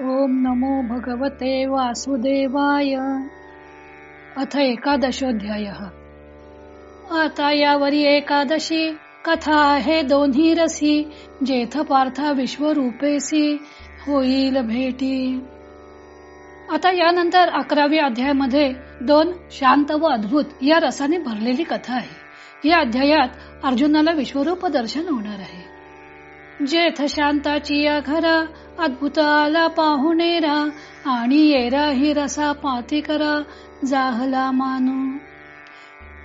ओम नमो भगवते वासुदेवाय. अथ एकादशोध्याय आता यावरी एकादशी कथा आहे दोन्ही रसी जेथ पार्था विश्वरूपेसी होईल भेटी. आता यानंतर अकराव्या अध्यायामध्ये दोन शांत व अद्भुत या रसाने भरलेली कथा आहे. या अध्यायात अर्जुनाला विश्वरूप दर्शन होणार आहे. जेथ शांताची या घरा अद्भुत आला पाहुणेरा आणि येरा हि रसा पाती करा जाहला मानू.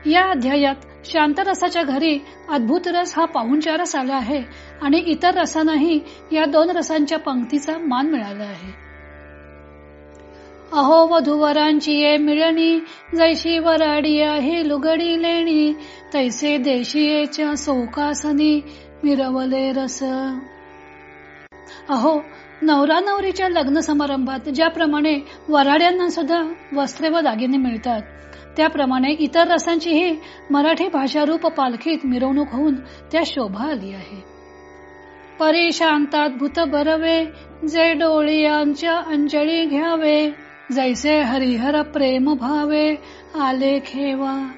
या अध्यायात शांतरसाच्या घरी अद्भुत रस हा पाहुणचारच आला आहे आणि इतर रसांनाही या दोन रसांच्या पंक्तीचा मान मिळाला आहे. अहो वधूवरांची ये मिळणी जैशी वराडी आहे लुगडी लेणी तैसे देशीयेच्या सोकासनी मिरवले रस. अहो नवरा नवरीच्या लग्न समारंभात ज्याप्रमाणे वराड्यांना सुद्धा वस्त्रे व दागिने मिळतात त्याप्रमाणे इतर रसांचीही मराठी भाषारूप पालखीत मिरवणूक होऊन त्या शोभा आली आहे. परिशांतात भूत बरवे जे डोळियांच्या अंजळी घ्यावे जैसे हरिहर प्रेम भावे आले खेवा.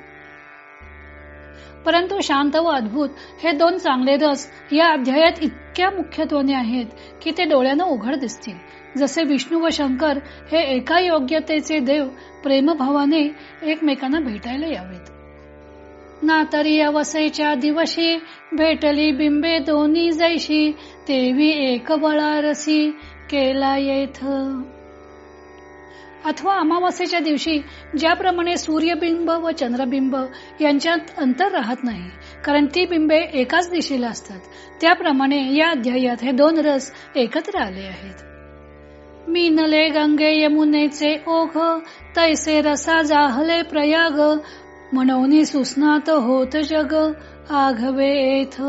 परंतु शांत व अद्भुत हे दोन चांगले रस या अध्यायात इतक्या मुख्यत्वाने आहेत की ते डोळ्यानं उघड दिसतील. जसे विष्णू व शंकर हे एका योग्यतेचे देव प्रेमभावाने एकमेकांना भेटायला यावेत. ना तरी या वसईच्या दिवशी भेटली बिंबे दोन्ही जैशी तेवी एक बळारसी केला येथ. अथवा अमावास्येच्या दिवशी ज्याप्रमाणे सूर्यबिंब व चंद्रबिंब यांच्यात अंतर राहत नाही कारण ती बिंबे एकाच दिशेला असतात. त्याप्रमाणे या अध्यायात हे दोन रस एकत्र आले आहेत. मीनले गंगे यमुनेचे ओघ तैसे रसा जाहले प्रयाग म्हणून सुस्नात होत जग आघवे येथ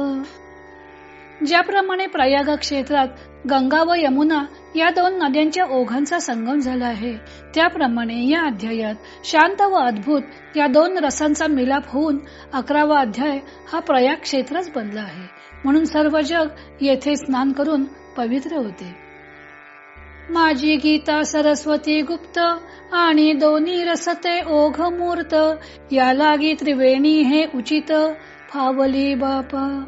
ज्याप्रमाणे प्रयाग क्षेत्रात गंगा व यमुना या दोन नद्यांच्या ओघांचा संगम झाला आहे त्याप्रमाणे या अध्यायात शांत व अद्भुत या दोन रसांचा मिलाप होऊन अकरावा अध्याय हा प्रयाग क्षेत्रच बनला आहे. म्हणून सर्व जग येथे स्नान करून पवित्र होते. माझी गीता सरस्वती गुप्त आणि दोन्ही रसते ओघ मूर्त या लागी त्रिवेणी हे उचित फावली बापा.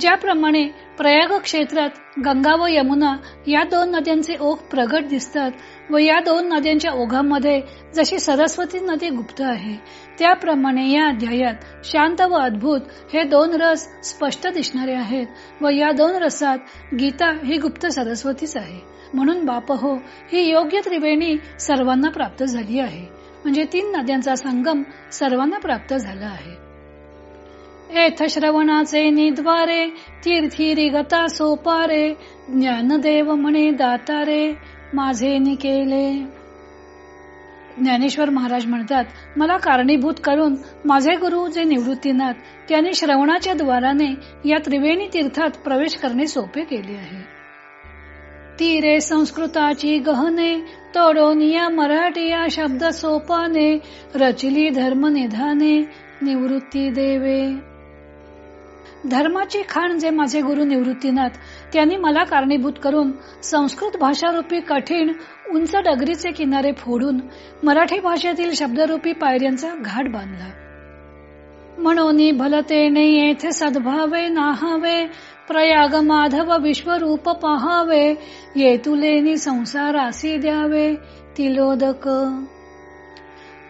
ज्याप्रमाणे प्रयाग क्षेत्रात गंगा व यमुना या दोन नद्यांचे ओघ प्रगट दिसतात व या दोन नद्यांच्या ओघामध्ये जशी सरस्वती नदी गुप्त आहे त्याप्रमाणे या अध्यायात शांत व अद्भुत हे दोन रस स्पष्ट दिसणारे आहेत व या दोन रसात गीता ही गुप्त सरस्वतीच आहे. म्हणून बाप हो ही योग्य त्रिवेणी सर्वांना प्राप्त झाली आहे. म्हणजे तीन नद्यांचा संगम सर्वांना प्राप्त झाला आहे. एथ श्रवणाचे निद्वारे तीर्थिरी गता सोपारे ज्ञानदेव म्हणे दातारे माझे निकेले। ज्ञानेश्वर महाराज म्हणतात मला कारणीभूत करून माझे गुरु जे निवृत्तीनाथ त्यांनी श्रवणाच्या द्वाराने या त्रिवेणी तीर्थात प्रवेश करणे सोपे केले आहे. तीरे संस्कृताची गहने तोडोनिया मराठीया मराठी या शब्द सोपाने रचली धर्म निधाने निवृत्ती देवे। धर्माची खाण जे माझे गुरु निवृत्तीनाथ त्यांनी मला कारणीभूत करून संस्कृत भाषारूपी कठीण उंच डगरीचे किनारे फोडून मराठी भाषेतील शब्दरूपी पायऱ्यांचा घाट बांधला. म्हणून भलतेने येथे सद्भावे नाहावे प्रयाग माधव विश्वरूप पहावे येतुलेनी संसारासी द्यावे तिलोदक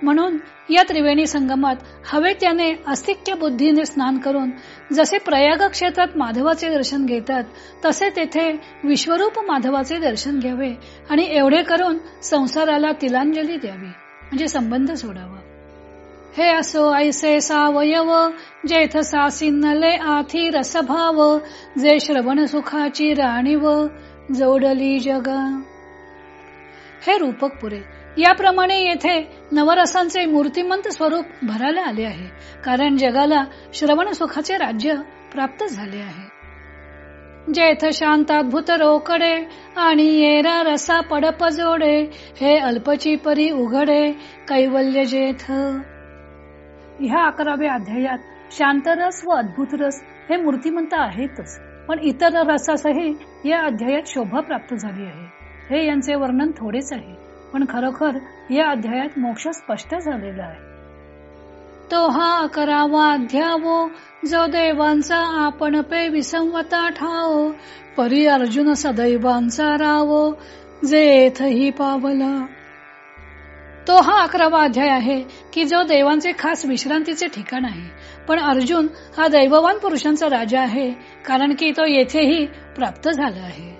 म्हणून या त्रिवेणी संगमात हवे त्याने अस्तिक्य बुद्धीने स्नान करून जसे प्रयाग क्षेत्रात माधवाचे दर्शन घेतात तसे तेथे विश्वरूप माधवाचे दर्शन घ्यावे आणि एवढे करून संसाराला तिलांजली द्यावी. म्हणजे संबंध सोडावा. हे असो ऐसे सावयव जेथ सासिनले आथी रसभाव जे श्रवण सुखाची राणीव जोडली जगा. हे रूपक पुरे याप्रमाणे येथे नवरसांचे मूर्तिमंत स्वरूप भरायला आले आहे कारण जगाला श्रवण सुखाचे राज्य प्राप्त झाले आहे. जेथ शांताभूत रोकडे आणि येरा रसा पडप जोडे हे अल्पची परी उघडे कैवल्य जेथ. ह्या अकराव्या अध्यायात शांतरस व अद्भुत रस हे मूर्तिमंत आहेतच पण इतर रसासही या अध्यायात शोभा प्राप्त झाली आहे. हे यांचे वर्णन थोडेच आहे. पण खरोखर या अध्यायात मोक्ष स्पष्ट झालेला आहे. तो हा करावा अध्यावो जो देवांचा आपण पे विसंवता ठाओ परी अर्जुन सदैवांचा रावो जे पावला. तो हा अकरावा अध्याय आहे की जो देवांचे खास विश्रांतीचे ठिकाण आहे. पण अर्जुन हा दैववान पुरुषांचा राजा आहे कारण की तो येथेही प्राप्त झाला आहे.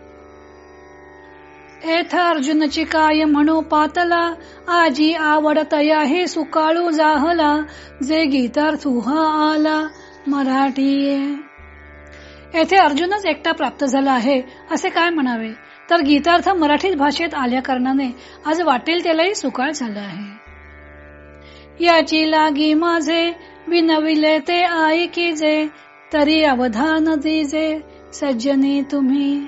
एथ अर्जुनची काय म्हणू पातला आजी आवडतया हे सुकाळू जाहला जे गीतार्थ आला मराठी येथे अर्जुनच एकटा प्राप्त झाला आहे असे काय म्हणावे? तर गीतार्थ मराठीत भाषेत आल्या कारणाने आज वाटेल त्यालाही सुकाळ झाला आहे. याची लागी माझे विनविले ते आई की जे तरी अवधान दिजे सज्जनी तुम्ही.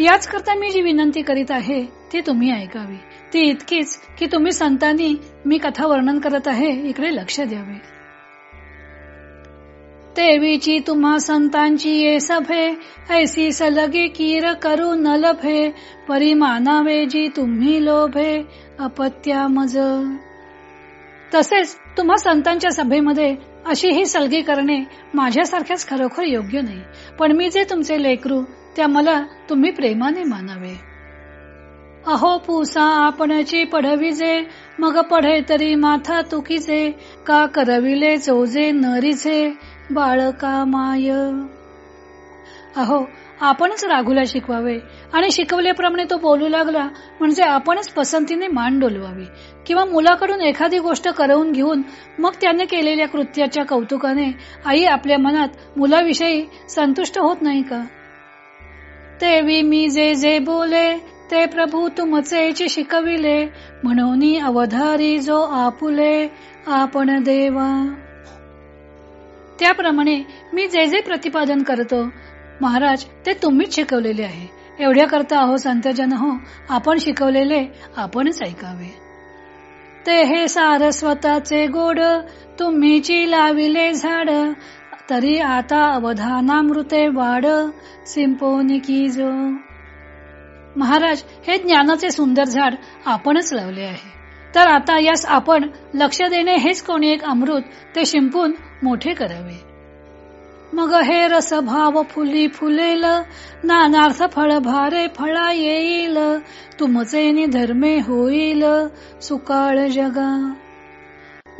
याच करता मी जी विनंती करीत आहे ती तुम्ही ऐकावी. ती इतकीच की तुम्ही संतांनी मी कथा वर्णन करत आहे इकडे लक्ष द्यावे. देवीची तुम्हा संतांची ये सभे ऐसी सलगे कीर करू न लभे परिमानावे जी तुम्ही लोभे अपत्या मज. तसेच तुम्हा संतांच्या सभेमध्ये अशी ही सलगी करणे माझ्यासारख्याच खरोखर योग्य नाही. पण मी जे तुमचे लेकरू त्या मला तुम्ही प्रेमाने मानावे. अहो पुसा आपणची पढविजे मग पढे तरी माथा तुकीचे का करविले चोजे नरीचे बाळका माय. अहो आपणच राघूला शिकवावे आणि शिकवल्याप्रमाणे तो बोलू लागला म्हणजे आपणच पसंतीने मान डोलवावी किंवा मुलाकडून एखादी गोष्ट करवून घेऊन मग त्याने केलेल्या कृत्याच्या कौतुकाने आई आपल्या मनात मुलाविषयी संतुष्ट होत नाही का? तेवी मी जे जे बोले ते प्रभू तुमचे शिकविले. म्हणून अवधारी जो आपुले आपण देवा. त्याप्रमाणे मी जे जे प्रतिपादन करतो महाराज ते तुम्हीच शिकवलेले आहे. एवढ्या करता अहो संतजन हो आपण शिकवलेले आपणच ऐकावे. ते हे सारस्वताचे गोड तुम्हीची लाविले झाड तरी आता अवधानामृते वाढ सिंपोनिकी जो. महाराज हे ज्ञानाचे सुंदर झाड आपणच लावले आहे. तर आता यास आपण लक्ष देणे हेच कोणी एक अमृत ते शिंपून मोठे करावे. मग हे रस भाव फुली फुलेल नानार्थ फळ भारे फळा येईल. तुमचे धर्मे होईल सुकाळ जगा.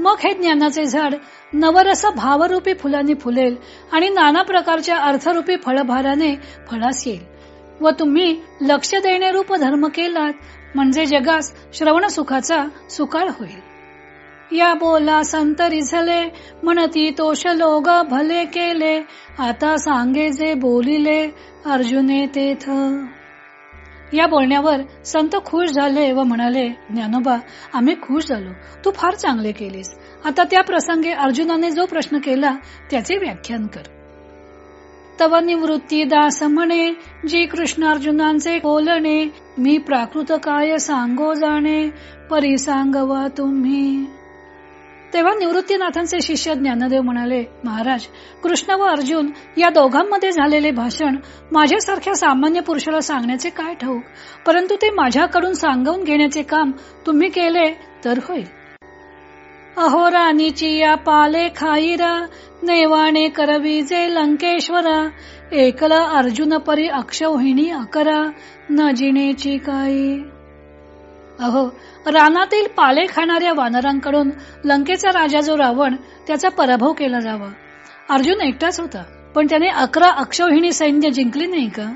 मग हे ज्ञानाचे झाड नवरस भावरूपी फुलांनी फुलेल आणि नाना प्रकारच्या अर्थरूपी फळभाराने फळास येईल. व तुम्ही लक्ष देणे रूप धर्म केलात म्हणजे जगास श्रवण सुखाचा सुकाळ होईल. या बोला संत रिझले म्हणती तोष लोग भले केले आता सांगे जे बोलिले अर्जुने तेथ या बोलण्यावर संत खुश झाले व म्हणाले ज्ञानोबा आम्ही खुश झालो. तू फार चांगले केलेस. आता त्या प्रसंगी अर्जुनाने जो प्रश्न केला त्याचे व्याख्यान कर. तव निवृत्ती दास म्हणे जी कृष्ण अर्जुनांचे बोलणे मी प्राकृत काय सांगो जाणे परी सांगवा तुम्ही. तेव्हा निवृत्तीनाथांचे शिष्य ज्ञानदेव म्हणाले महाराज कृष्ण व अर्जुन या दोघांमध्ये झालेले भाषण माझ्यासारख्या सामान्य पुरुषाला सांगण्याचे काय ठाऊक? परंतु ते माझ्याकडून सांगून घेण्याचे काम तुम्ही केले तर होईल. अहोरानीची या पाले खाईरा नेवाणे करवीजे लंकेश्वरा एकला अर्जुन परी अक्षौहिणी अकरा न जिणेची काही अहो रानातील पाले खाणाऱ्या वानरांकडून लंकेचा राजा जो रावण त्याचा पराभव केला जावा. अर्जुन एकटाच होता पण त्याने अकरा अक्षौहिणी सैन्य जिंकली नाही का?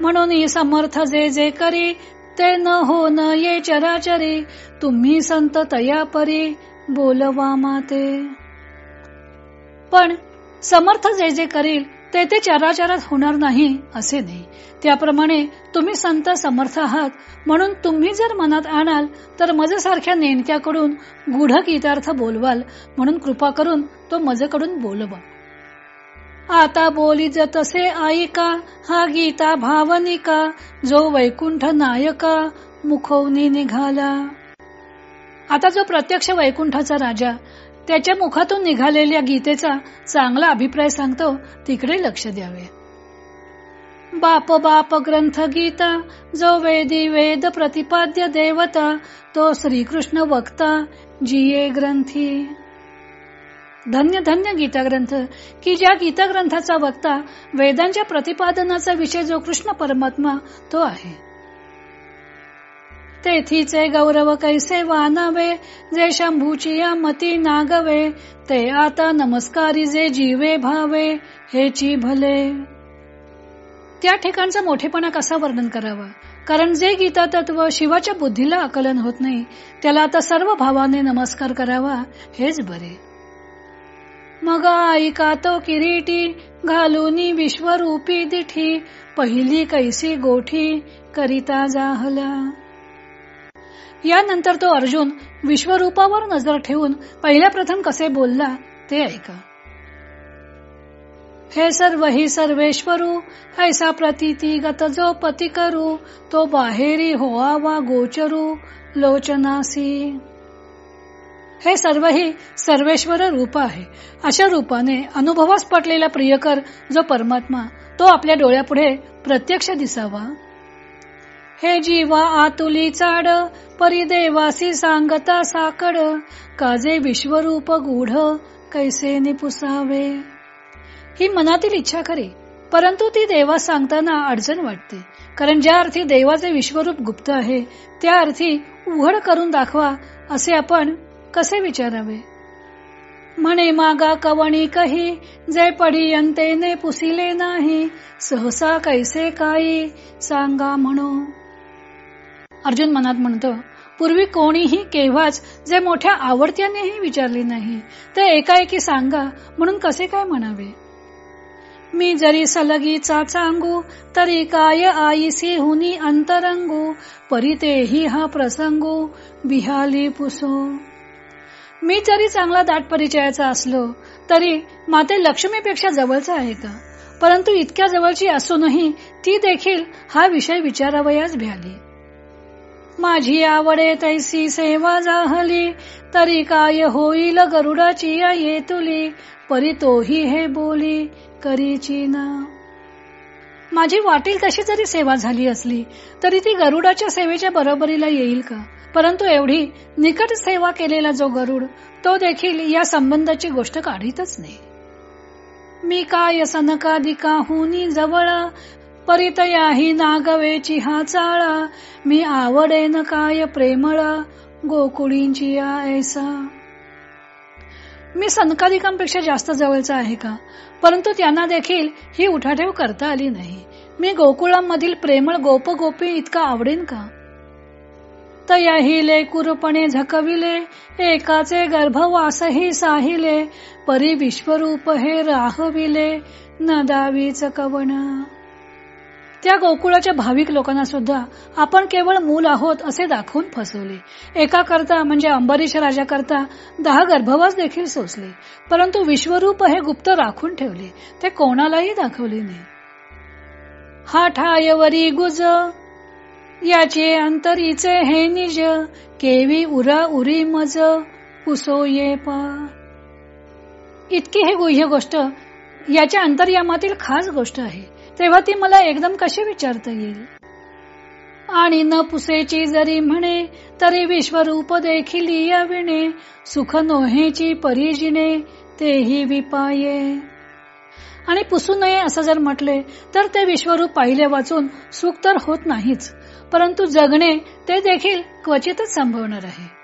म्हणून समर्थ जे जे करी ते न हो न ये चराचरी तुम्ही संत तया परी बोलवा माते. पण समर्थ जे जे करील ते ते चराचरात होणार नाही असे नाही. त्याप्रमाणे तुम्ही संत समर्थ आहात. म्हणून तुम्ही जर मनात आणाल तर मजेसारख्या नेणक्याकडून गुढ गीतार्थ बोलवाल. म्हणून कृपा करून तो मजेकडून बोलवा. आता बोली तसे आईका हा गीता भावनिका जो वैकुंठ नायका मुखवनी निघाला. आता जो प्रत्यक्ष वैकुंठाचा राजा त्याच्या मुखातून निघालेल्या गीतेचा चांगला अभिप्राय सांगतो तिकडे लक्ष द्यावे. बाप बाप ग्रंथ गीता जो वेदी वेद प्रतिपाद्य देवता तो श्रीकृष्ण वक्ता जिये ग्रंथी. धन्य धन्य गीता ग्रंथ की ज्या गीता ग्रंथाचा वक्ता वेदांच्या प्रतिपादनाचा विषय जो कृष्ण परमात्मा तो आहे. तेथीचे गौरव कैसे वानावे जे शंभूची या मती नागवे ते आता नमस्कारी जे जीवे भावे हेची भले। त्या ठिकाणचा मोठेपणा कसा वर्णन करावा? कारण जे गीता तत्व शिवाच्या बुद्धीला आकलन होत नाही त्याला आता सर्व भावाने नमस्कार करावा हेच बरे। मग ऐका तो किरीटी घालून विश्वरूपी दिठी पहिली कैसी गोठी करिता जाहला। यानंतर तो अर्जुन विश्वरूपावर नजर ठेवून पहिल्या प्रथम कसे बोलला ते ऐका. हे सर्व ही सर्वेश्वरू ऐसा प्रतीती गत जो पती करू तो बाहेरी होआवा गोचरू लोचनासी. हे सर्व ही सर्वेश्वर रूप आहे. अशा रूपाने अनुभवास पटलेला प्रियकर जो परमात्मा तो आपल्या डोळ्यापुढे प्रत्यक्ष दिसावा. हे जीवा आतुली चाड परिदेवासी सांगता साकड. काजे विश्वरूप गूढ कैसे निपुसावे ही मनातील इच्छा खरी परंतु ती देवा सांगताना अडचण वाटते. कारण ज्या अर्थी देवाचे विश्वरूप गुप्त आहे त्या अर्थी उघड करून दाखवा असे आपण कसे विचारावे? म्हणे मागा कवणी कही जे पडियंतेने पुसिले नाही सहसा कैसे काही सांगा म्हणू. अर्जुन मनात म्हणतो पूर्वी कोणीही केव्हाच जे मोठ्या आवडत्यानेही विचारले नाही ते एकाएकी सांगा म्हणून कसे काय म्हणावे? मी जरी सलगीचा सांगू तरी काय आईसी हुनी अंतरंगू परितेही हा प्रसंगू बिहाली पुसो. मी जरी चांगला दाट परिचयाचा असलो तरी माते लक्ष्मीपेक्षा जवळचा आहे का? परंतु इतक्या जवळची असूनही ती देखील हा विषय विचारावयास भ्याली. माझी आवडे तैसी सेवा जाहली तरी काय होईल गरुडाची येतुली परी तोही हे बोली करीची ना. माझी वाटेल तशी जरी सेवा झाली असली तरी ती गरुडाच्या सेवेच्या बरोबरीला येईल का? परंतु एवढी निकट सेवा केलेला जो गरुड तो देखील या संबंधाची गोष्ट काढीतच नाही. मी काय सनकादिका हुनी जवळ परितयाही नागवेची हा चाळा. मी आवडेन काय प्रेमळ गोकुळींची या ऐसा मी सनकादिकांपेक्षा जास्त जवळचा आहे का? परंतु त्यांना देखील ही उठाठेव करता आली नाही. मी गोकुळांमधील प्रेमळ गोप गोपी इतका आवडेन का? तयाहिले कुरपणे झकविले एकाचे गर्भवासही साहिले. परी विश्वरूप हे राहविले न कवना त्या गोकुळाच्या भाविक लोकांना सुद्धा आपण केवळ मूल आहोत असे दाखवून फसवले. एका करता म्हणजे अंबरीश राजा करता दहा गर्भवास देखील सोसले. परंतु विश्वरूप हे गुप्त राखून ठेवले. ते कोणालाही दाखवले नाही. हा ठायवरी गुज याचे अंतरीचे हे निज केवी उरा उरी मज पुसो ये पा. इतकी हे गुह्य गोष्ट याच्या अंतर्यामातील खास गोष्ट आहे. तेव्हा ती मला एकदम कशी विचारता येईल? आणि न पुसेची जरी म्हणे तरी विश्वरूप देखील या विणे सुख नोहेची परिजिने तेही विपाये. आणि पुसू नये असं जर म्हटले तर ते विश्वरूप पाहिले वाचून सुख तर होत नाहीच परंतु जगणे ते देखील क्वचितच संभवणार आहे.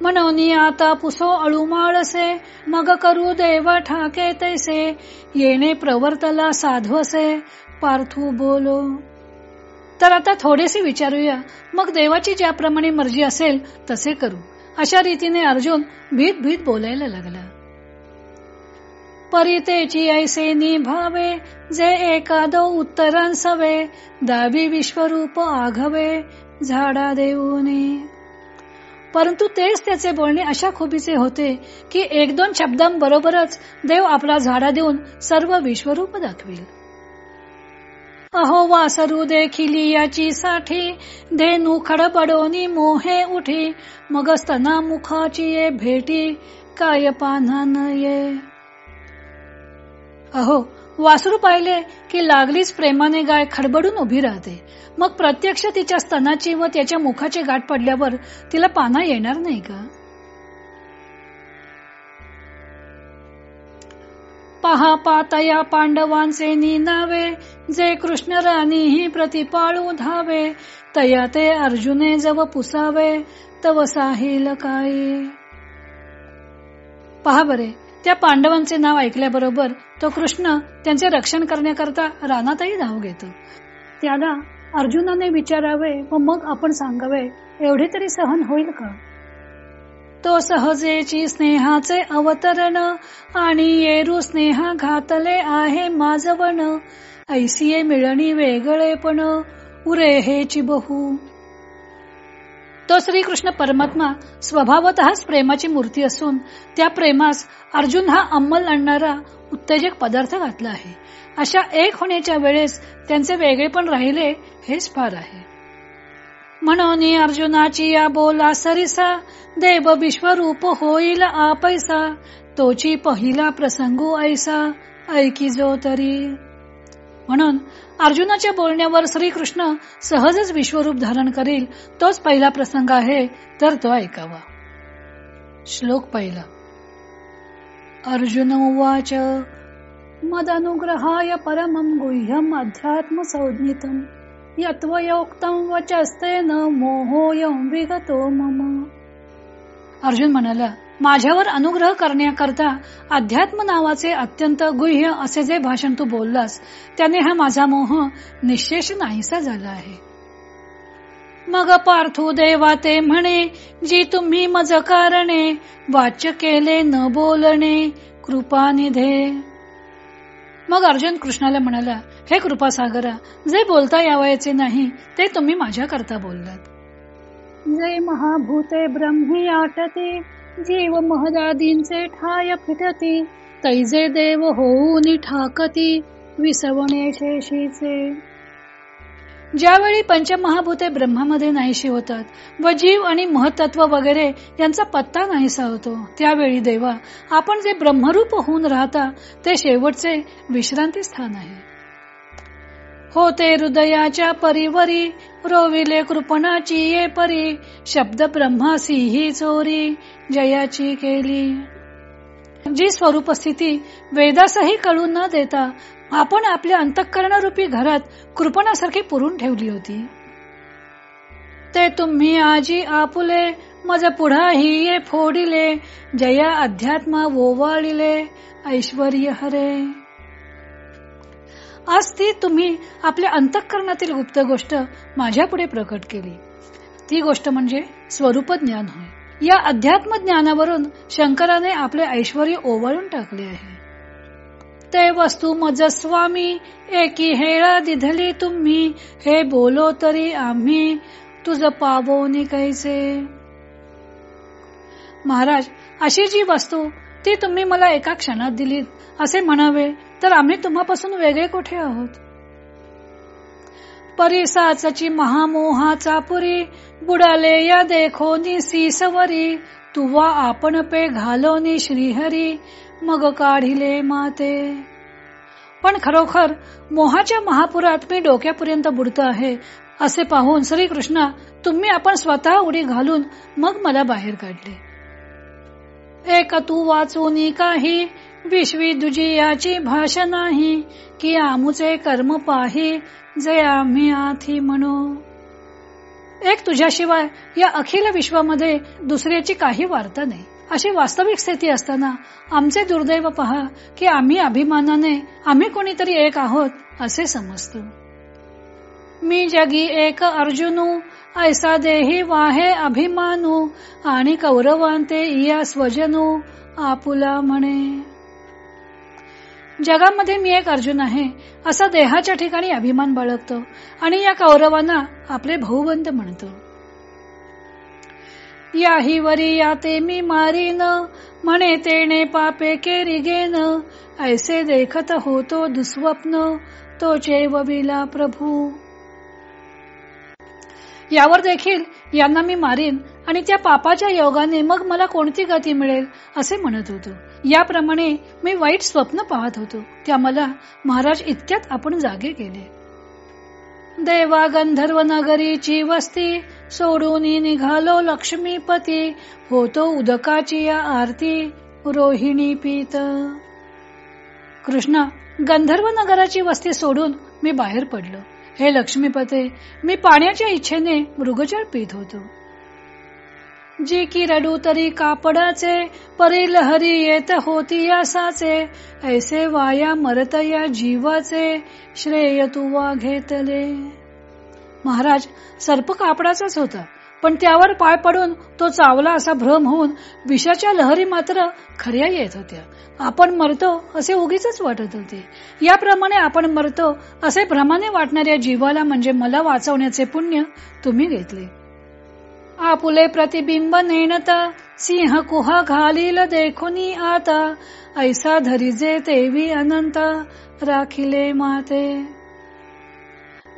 म्हणून आता पुसो अळुमाळसे मग करू देव ठाके तैसे येणे प्रवर्तला साधवसे पार्थू बोलो. तर आता थोडेसे विचारूया मग देवाची ज्याप्रमाणे मर्जी असेल तसे करू. अशा रीतीने अर्जुन भीत भीत बोलायला लागला. परितेची ऐसे निभावे जे एकादो उत्तरांसवे दावी विश्वरूप आघवे झाडा देऊने. परंतु तेच त्याचे बोलणे अशा खुबीचे होते की एक दोन शब्दांबरोबरच देव आपला झाडा देऊन सर्व विश्वरूप दाखविल. अहो वासरू देखिली याची साठी धेनू खडबडोनी मोहे उठी मग स्तना मुखाची ये भेटी काय पान्हान ये. अहो वासरू पाहिले की लागलीच प्रेमाने गाय खडबडून उभी राहते. मग प्रत्यक्ष तिच्या स्तनाची व त्याच्या मुखाची गाठ पडल्यावर तिला पाना येणार नाही का? पहा पातया पांडवांचे निनावे जे कृष्ण राणी ही प्रतिपाळू धावे. तया ते अर्जुने जव पुसावे तव साहिल काय. पहा बरे त्या पांडवांचे नाव ऐकल्याबरोबर तो कृष्ण त्यांचे रक्षण करण्याकरता रानातही धाव घेतो. त्याला अर्जुनाने विचारावे व मग आपण सांगावे एवढे तरी सहन होईल का? तो सहजेची स्नेहाचे अवतरण आणि येरू स्नेहा घातले आहे माझवण. ऐसिये मिळणी वेगळेपण उरे हेची बहु तो श्रीकृष्ण परमात्मा स्वभावतःच प्रेमाची मूर्ती असून त्या प्रेमास अर्जुन हा अंमल आणणारा उत्तेजक पदार्थ घातला आहे. अशा एक होण्याच्या वेळेस त्यांचे वेगळेपण राहिले हेच फार आहे. म्हणून अर्जुनाची या बोला सरिसा देव विश्वरूप होईल आपैसा तोची पहिला प्रसंगू ऐसा ऐकी जो तरी. म्हणून अर्जुनाच्या बोलण्यावर श्रीकृष्ण सहजच विश्वरूप धारण करील तोच पहिला प्रसंग आहे तर तो ऐकावा. श्लोक पहिला. अर्जुन उवाच मदनुग्रहाय परमं गुह्यम अध्यात्म संज्ञितम यत्वयोक्तम वचस्तेन मोहोयम विगतो मम. अर्जुन म्हणाला माझ्यावर अनुग्रह करण्याकरता अध्यात्म नावाचे अत्यंत गुह्य असे जे भाषण तू बोललास त्याने हा माझा मोह निशेष नाहीसा झाला आहे. मग पार्थू देवा ते म्हणे जी तुम्ही मज कारणे वाच्य केले न बोलणे कृपानिधे मग अर्जुन कृष्णाला म्हणाला हे कृपासागरा जे बोलता यावयाचे नाही ते तुम्ही माझ्या करता बोललात. जे महाभूते ब्रह्मी आटते जीव महदादींचे ठाय फिटती तैजे देव होऊन ठाकती विसवणे शेषीचे. ज्यावेळी पंचमहाभूते ब्रह्मामध्ये नाहीशी होतात व जीव आणि महतत्व वगैरे यांचा पत्ता नाहीसा होतो त्यावेळी देवा आपण जे ब्रह्मरूप होऊन राहता ते शेवटचे विश्रांती स्थान आहे. होते हृदयाच्या परिवरी रोविले कृपणाची ये परी शब्द ब्रह्मासी ही चोरी जयाची केली. जी स्वरूप स्थिती वेदासही कळून न देता आपण आपल्या अंतःकरणरूपी घरात कृपणासारखी पुरून ठेवली होती. ते तुम्ही आजी आपुले मज पुढा ही ये फोडिले जया अध्यात्मा ओवाळिले ऐश्वर हरे. आज ती तुम्ही आपल्या अंतःकरणातील गुप्त गोष्ट माझ्या पुढे प्रकट केली. ती गोष्ट म्हणजे स्वरूप ज्ञान होय. या अध्यात्म ज्ञानावरून शंकराने आपले ऐश्वर ओवाळून टाकले आहे. ते वस्तू मज स्वामी एकी हेळा दिधली तुम्ही हे बोलो तरी आम्ही तुझ पावोनी कैसे? महाराज अशी जी वस्तू ती तुम्ही मला एका क्षणात दिलीत असे म्हणावे तर आम्ही तुम्हापासून वेगळे कुठे आहोत? परिसाची महामोहाचा पुरी बुडाले या देखो सीसवरी तुवा आपण पे घालोनी श्रीहरी मग काढिले माते. पण खरोखर मोहाच्या महापुरात मी डोक्यापर्यंत बुडतो आहे असे पाहून श्री कृष्णा तुम्ही आपण स्वतः उडी घालून मग मला बाहेर काढले. एक तू वाचून काही विश्वी दुजियाची भाषा नाही की आमुचे कर्म पाही जे आम्ही आथी म्हणू. एक तुझ्याशिवाय या अखिल विश्वामध्ये दुसऱ्याची काही वार्ता नाही. अशी वास्तविक स्थिती असताना आमचे दुर्दैव पहा की आम्ही अभिमानाने आम्ही कोणीतरी एक आहोत असे समजतो. मी जगी एक अर्जुनू ऐसा देही वाहे अभिमानू आणि कौरवांते या स्वजनू आपुला म्हणे. जगामध्ये मी एक अर्जुन आहे असा देहाच्या ठिकाणी अभिमान बाळगतो आणि या कौरवांना आपले भाऊबंद म्हणतो. याही वरी याते मी मारीन म्हणे तेने पापे केरी गेन ऐसे देखत होतो दुस्वप्न तो चेविला प्रभू. यावर देखील यांना मी मारीन आणि त्या पापाच्या योगाने मग मला कोणती गती मिळेल असे म्हणत होतो. याप्रमाणे मी वाईट स्वप्न पाहत होतो. त्या मला महाराज इतक्यात आपण जागे केले. देवा गंधर्व नगरीची वस्ती सोडून निघालो लक्ष्मीपती. होतो उदकाची या आरती रोहिणी पीत. कृष्ण गंधर्व नगराची वस्ती सोडून मी बाहेर पडलो. हे लक्ष्मीपते मी पाण्याच्या इच्छेने मृगजळ पित होतो. जी की रडू तरी कापडाचे परी लहरी येत होती असाचे. ऐसे वाया मरत या जीवाचे श्रेय तुवा घेतले. महाराज सर्प कापडाचाच होता पण त्यावर पाय पडून तो चावला असा भ्रम होऊन विषाच्या लहरी मात्र खऱ्या येत होत्या. आपण मरतो असे उगीच वाटत होते. याप्रमाणे आपण मरतो असे भ्रमाने वाटणाऱ्या जीवाला म्हणजे मला वाचवण्याचे पुण्य तुम्ही घेतले. आपुले प्रतिबिंब नेणत सिंह कुह घालील देखुनी आता ऐसा धरिजे तेवी अनंत राखिले माते.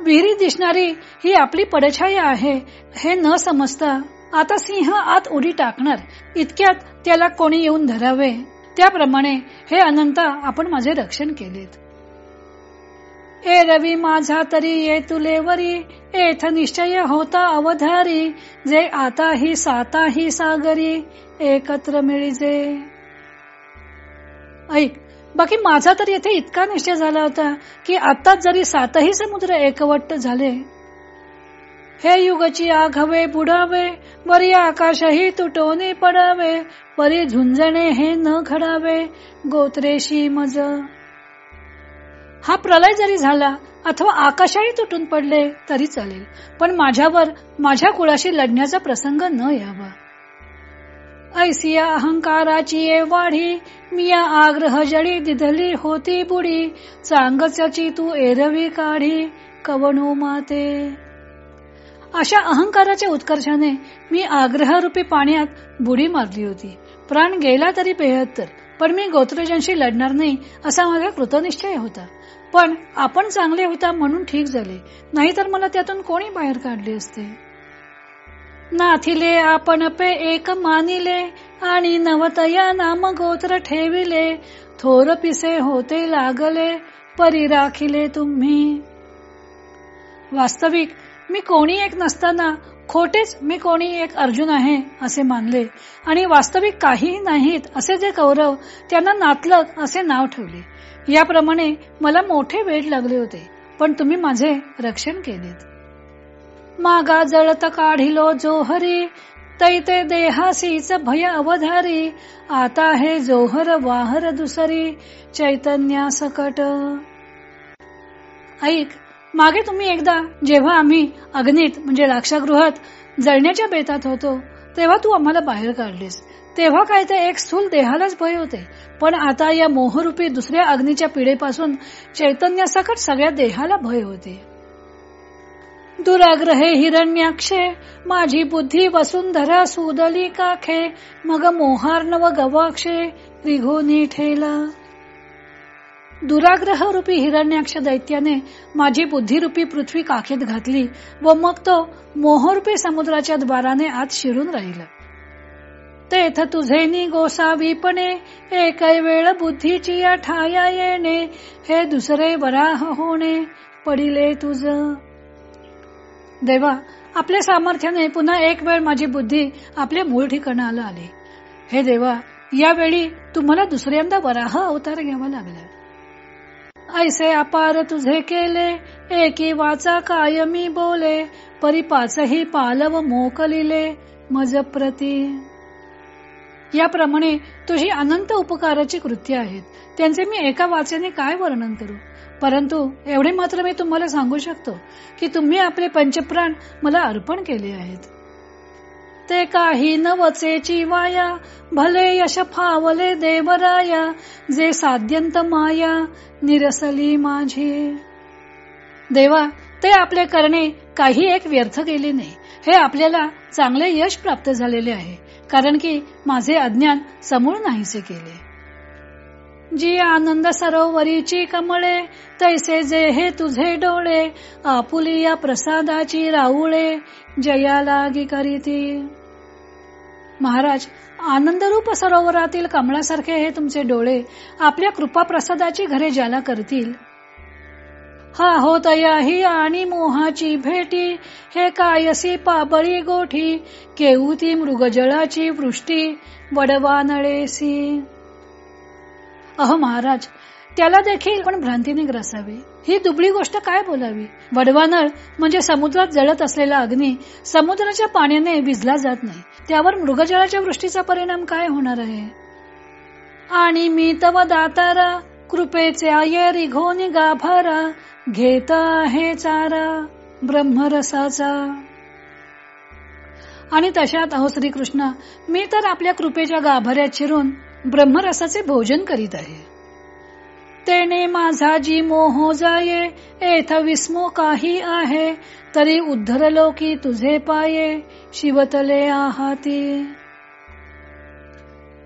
विहिरी दिसणारी ही आपली पडछाया आहे हे न समजता आता सिंह आत उडी टाकणार इतक्यात त्याला कोणी येऊन धरावे. त्याप्रमाणे हे अनंत आपण माझे रक्षण केलेत. ए रवी माझा तरी ये तुलेवरी एथ निश्चय होता अवधारी. जे आता ही साता ही सागरी. एकत्र मिळजे ऐक बाकी माझा तर येथे इतका निश्चय झाला होता की आता जरी सातही समुद्र एकवट झाले. हे युगची आघवे बुडावे बरी आकाशही तुटोने पडावे वरी झुंजणे हे न घडावे. गोत्रेशी मज हा प्रलय जरी झाला अथवा आकाशही तुटून पडले तरी चालेल. पण माझ्यावर माझ्या कुळाशी लढण्याचा प्रसंग न यावा. ऐसिया अहंकाराची ये वाढी मिया आग्रह जडी दिधली होती बुडी चांगच्याची तू एरवी काढी कवणू माते. अशा अहंकाराच्या उत्कर्षाने मी आग्रहरूपी पाण्यात बुडी मारली होती. प्राण गेला तरी बेहत्तर पण मी गोत्रजांशी लढणार नाही असा माझा कृतनिश्चय होता. पण आपण चांगले होता म्हणून ठीक झाले. नाहीतर मला त्यातून कोणी बाहेर काढले असते? नाथिले आपण पे एक मानिले आणि नवतया नाम गोत्र ठेविले. थोर पिसे होते लागले परी राखिले तुम्ही. वास्तविक मी कोणी एक नसताना खोटेच मी कोणी एक अर्जुन आहे असे मानले. आणि वास्तविक काहीही नाहीत असे जे कौरव त्यांना नातलग असे नाव ठेवले. याप्रमाणे मला मोठे वेळ लागले होते पण तुम्ही माझे रक्षण केलेत. मागा जळत काढिलो जोहरी तैते देहासीच भय अवधारी आता हे जोहर वाहर दुसरी चैतन्या सकट. ऐक मागे तुम्ही एकदा जेव्हा आम्ही अग्नीत म्हणजे राक्षागृहात जळण्याच्या बेतात होतो तेव्हा तू आम्हाला बाहेर काढलीस. तेव्हा काय ते एक स्थूल देहालाच भय होते. पण आता या मोहरूपी दुसऱ्या अग्नीच्या पिढेपासून चैतन्यासकट सगळ्या देहाला भय होते. दुराग्रहे हिरण्याक्षे माझी बुद्धी वसुंधरा सुदली काखे मग मोहार्णव गवाक्षे रिघोनी ठेला दुराग्रह रूपी हिरण्याक्ष दैत्याने माझी बुद्धिरूपी पृथ्वी काखेत घातली व मग तो मोहरूपी समुद्राच्या द्वाराने आत शिरून राहिला. तेथ तुझे गोसावीपणे एक वेळ बुद्धीची या ठाया येणे हे दुसरे वराह होणे पडिले तुझ. देवा आपल्या सामर्थ्याने पुन्हा एक वेळ माझी बुद्धी आपल्या मूळ ठिकाणाला आली. हे देवा यावेळी तुम्हाला दुसऱ्यांदा वराह अवतार घ्यावा लागला. ऐसे अपार तुझे केले एकी वाचा कायमी बोले परी पाचही पालव मोकलिले मज प्रती. याप्रमाणे तुझी अनंत उपकाराची कृती आहेत. त्यांचे मी एका वाचेने काय वर्णन करू? परंतु एवढे मात्र मी तुम्हाला सांगू शकतो की तुम्ही आपले पंचप्राण मला अर्पण केले आहेत. ते काही न वचेची वाया भले यश फावले देवराया जे साध्यंत माया निरसली माझी. देवा ते आपले करणे काही एक व्यर्थ गेले नाही. हे आपल्याला चांगले यश प्राप्त झालेले आहे. कारण की माझे अज्ञान समूळ नाहीसे केले. जी आनंद सरोवरीची कमळे तैसे जे हे तुझे डोळे आपुलिया प्रसादाची राऊळे जया लागी करीती. महाराज आनंदरूप सरोवरातील कमळासारखे हे तुमचे डोळे आपल्या कृपा प्रसादाची घरे ज्याला करतील? हा होत ही आणि मोहाची भेटी. हे कायसी पाबळी गोठी? केऊती मृगजळाची वृष्टी. वडवानळेसी अह महाराज त्याला देखील पण भ्रांतीने ग्रसावे ही दुबळी गोष्ट काय बोलावी? वडवानळ म्हणजे समुद्रात जळत असलेला अग्नी. समुद्राच्या पाण्याने विजला जात नाही. त्यावर मृगजळाच्या वृष्टीचा परिणाम काय होणार आहे? आणि मी तव दातारा. कृपेचे आयरी रिघोनी गाभारा घेता आहे चारा ब्रह्मरसाचा. आणि तशात अहो श्रीकृष्ण मी तर आपल्या कृपेच्या गाभाऱ्यात शिरून ब्रह्मरसाचे भोजन करीत आहे. तेने माझा जी मोह जाये एथ विस्मो काही आहे तरी उद्धरलो की तुझे पाये शिवतले आहाती.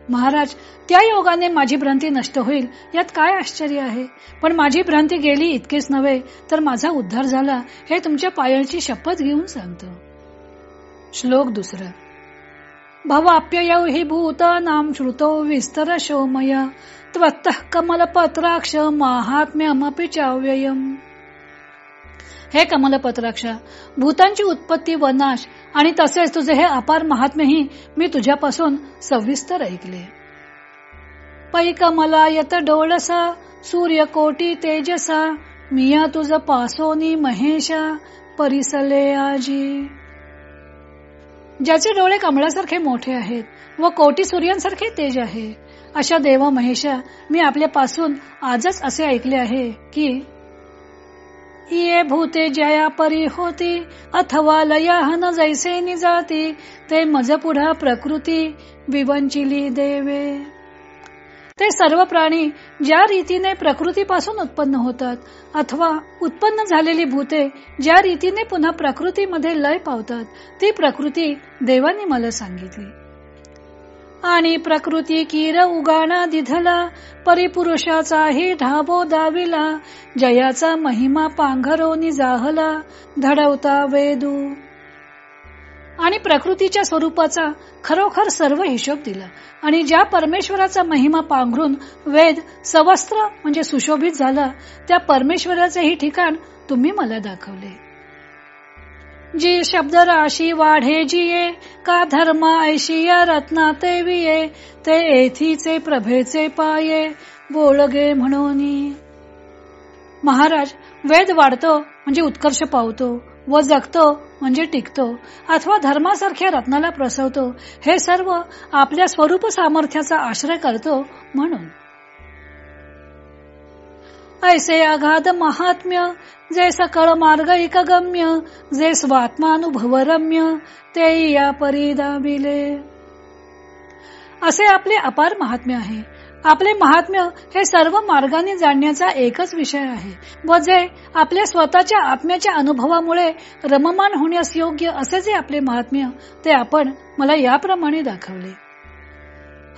महाराज त्या योगाने माझी भ्रांती नष्ट होईल. यात काय आश्चर्य आहे? पण माझी भ्रांती गेली इतकेच नव्हे तर माझा उद्धार झाला हे तुमच्या पायाची शपथ घेऊन सांगतो. श्लोक दुसरा. भवाप्ययौ हि भूत नाम श्रुतो विस्तर शोमय त्वत्त कमलपत्राक्ष माहात्म्यमपि चाव्ययम। हे कमलपत्राक्ष भूतांची उत्पत्ती व नाश आणि तसेच तुझे हे अपार महात्मेही मी तुझ्यापासून सविस्तर ऐकले. पै कमला यत डोळसा सूर्य कोटी तेजसा मिया तुझ पासोनी महेशा परिसले आजी. ज्याचे डोळे कमळासारखे मोठे आहेत व कोटी सूर्यांसारखे तेज आहे अशा देव महेशा मी आपल्यापासून आजच असे ऐकले आहे की ये भूते जया परी होती अथवा लयाहन जैसे निजाती ते मज पुढा प्रकृती विवंचिली देवे. ते सर्व प्राणी ज्या रीतीने प्रकृतीपासून उत्पन्न होतात अथवा उत्पन्न झालेली भूते ज्या रीतीने पुन्हा प्रकृतीमध्ये लय पावतात ती प्रकृती देवाने मला सांगितली. आणि प्रकृती कीर उगाणा दिधला परिपुरुषाचाही ढाबो दाविला जयाचा महिमा पांघरोनी जाहला धडवता वेदू. आणि प्रकृतीच्या स्वरूपाचा खरोखर सर्व हिशोब दिला. आणि ज्या परमेश्वराचा महिमा पांघरून वेद सवस्त्र म्हणजे सुशोभित झाला त्या परमेश्वराचेही ठिकाण तुम्ही मला दाखवले. जी शब्द राशी वाढे जिये का धर्म ऐशिया रत्ना ते विये ते एथीचे प्रभेचे पाये बोळगे म्हणून. महाराज वेद वाढतो म्हणजे उत्कर्ष पावतो व जगतो म्हणजे टिकतो अथवा धर्मासारख्या रत्नाला प्रसवतो हे सर्व आपल्या स्वरूप सामर्थ्याचा आश्रय करतो म्हणून. ऐसे अगाध महात्म्य जे सकळ मार्ग एकगम्य जे स्वात्मानुभवरम्य ते या परिदाविले असे आपले अपार महात्म्य आहे. आपले महात्म्य हे सर्व मार्गाने जाणण्याचा एकच विषय आहे व जे आपल्या स्वतःच्या आत्म्याच्या अनुभवामुळे रममान होण्यास योग्य असे जे आपले महात्म्य ते आपण मला याप्रमाणे दाखवले.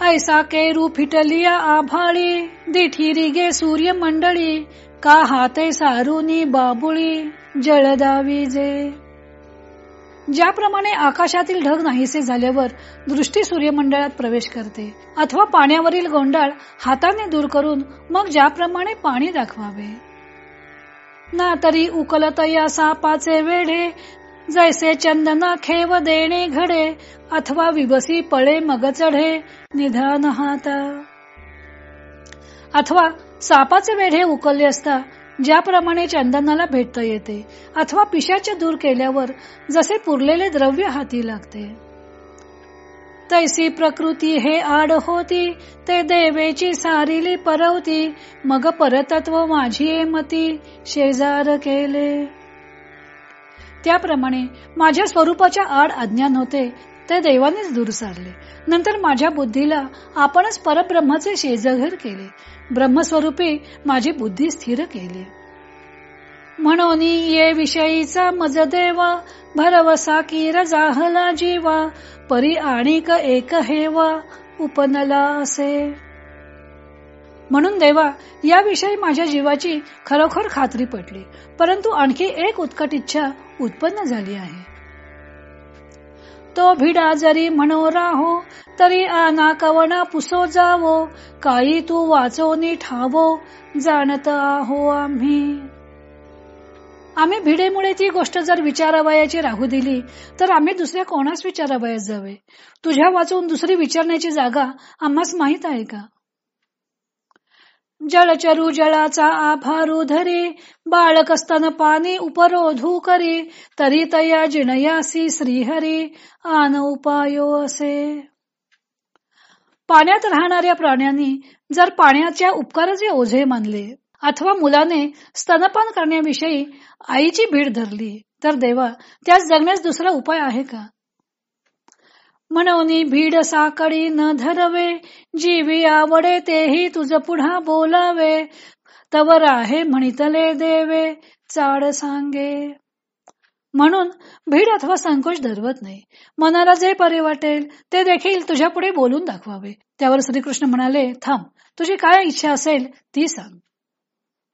ऐसा केरू फिटलिया आभाळी दिठी रिगे सूर्य मंडळी का हाते सारुनी बाबुळी जळदावी जे ज्याप्रमाणे आकाशातील ढग नाहीसे झाल्यावर दृष्टी सूर्यमंडळात प्रवेश करते अथवा पाण्यावरील गोंडाळ हाताने दूर करून मग ज्याप्रमाणे पाणी दाखवावे. ना तरी उकलत या सापाचे वेढे जैसे चंदना खेव देणे घडे अथवा विबसी पळे मग चढे निधान हाता. अथवा सापाचे वेढे उकलले असता ज्याप्रमाणे चंदनाला भेटता येते अथवा पिशाच्या दूर केल्यावर जसे पुरलेले द्रव्य हाती लागते. तैसी प्रकृती हे आड होती ते देवेची सारिली परवती मग परतत्व माझी मती शेजार केले. त्याप्रमाणे माझ्या स्वरूपाच्या आड अज्ञान होते ते देवानेच दूर सारले. नंतर माझ्या बुद्धीला आपणच परब्रह्माचे शेजघर केले. ब्रह्मस्वरूपी माझी बुद्धी स्थिर केली. म्हणून ये विषयीचा मज देवा भरवसा किर जाहला जीवा परी आणिक एक हेवा उपनला असे म्हणून देवा याविषयी माझ्या जीवाची खरोखर खात्री पटली. परंतु आणखी एक उत्कट इच्छा उत्पन्न झाली आहे. तो भिडा जरी म्हणो राहो तरी आना कवना पुसो जावो काही तू वाचोनी ठावो जाणत आहो आम्ही. आम्ही भिडेमुळे ती गोष्ट जर विचारावयाची राहू दिली तर आम्ही दुसऱ्या कोणास विचारावयास जावे? तुझ्या वाचून दुसरी विचारण्याची जागा आम्हाला माहीत आहे का? जलचरु जळाचा आभारू धरी बाळक स्तन पाणी उपरोधू करी तरी तया जिणयासी श्रीहरी आन उपायो असे. पाण्यात राहणाऱ्या प्राण्यांनी जर पाण्याच्या उपकाराचे ओझे मानले अथवा मुलाने स्तनपान करण्याविषयी आईची भीड धरली तर देवा त्यास जगण्यास दुसरा उपाय आहे का? म्हणून भीड साकडी न धरवे जीवी आवडे तेही तुझ पुढा बोलावे. तवर आहे म्हणितले देवे चाड सांगे. म्हणून भीड अथवा संकोच धरवत नाही. मनाला जे परी वाटेल ते देखील तुझ्या पुढे बोलून दाखवावे. त्यावर श्रीकृष्ण म्हणाले थांब तुझी काय इच्छा असेल ती सांग.